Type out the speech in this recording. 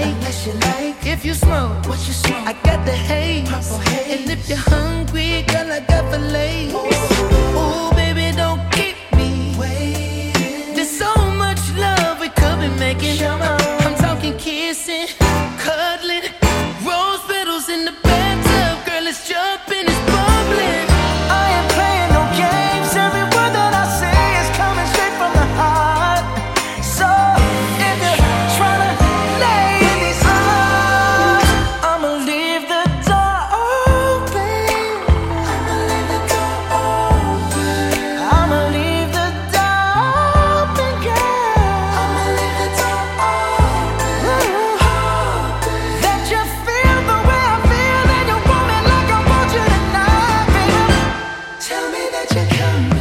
like, as you like. If you smoke, what you smoke, I got the haze. Purple haze. And if you're hungry, girl, I got the lace. come.